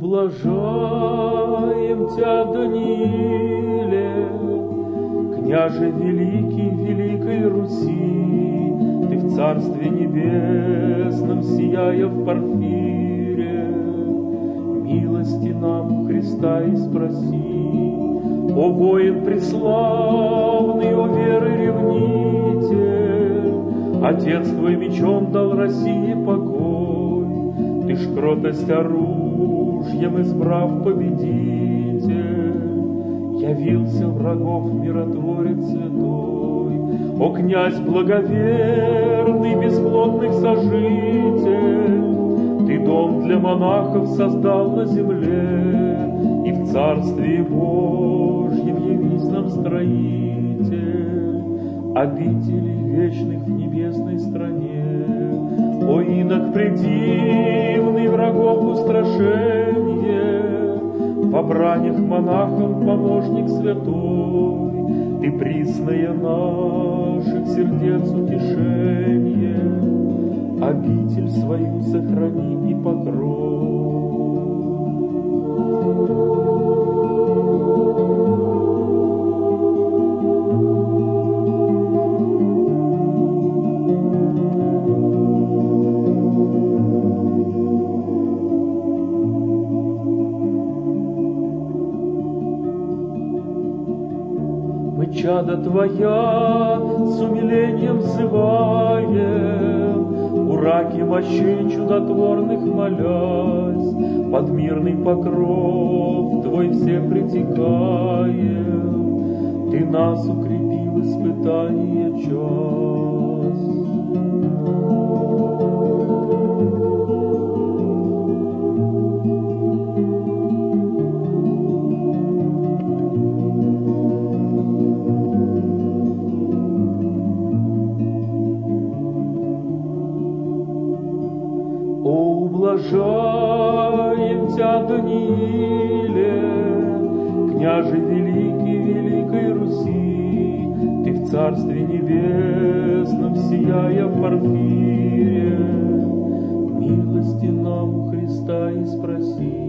Ублажаем Тя, Данииле, Княже великий Великой Руси, Ты в Царстве Небесном, сияя в Парфире, Милости нам Христа и спроси, О воин преславный, о веры ревнитель, Отец твой мечом дал России покой, Ты ж кротость оружием избрав победитель, Явился врагов миротворец святой. О, князь благоверный, бесплодных сожитель, Ты дом для монахов создал на земле, И в Царстве Божьем явись нам строитель, Обители вечных в небесной стране. О, инок врагов устрашение, во бранях монахам помощник святой, Ты присная наших сердец утешение, Обитель свою сохрани и покрой. Чада Твоя с умилением взываем, Ураки мощей чудотворных молясь, Под мирный покров Твой все притекаем, Ты нас укрепил Ублажаем тебя, Данииле, княже великий Великой Руси, Ты в Царстве Небесном, сияя в парфире, Милости нам у Христа и спроси,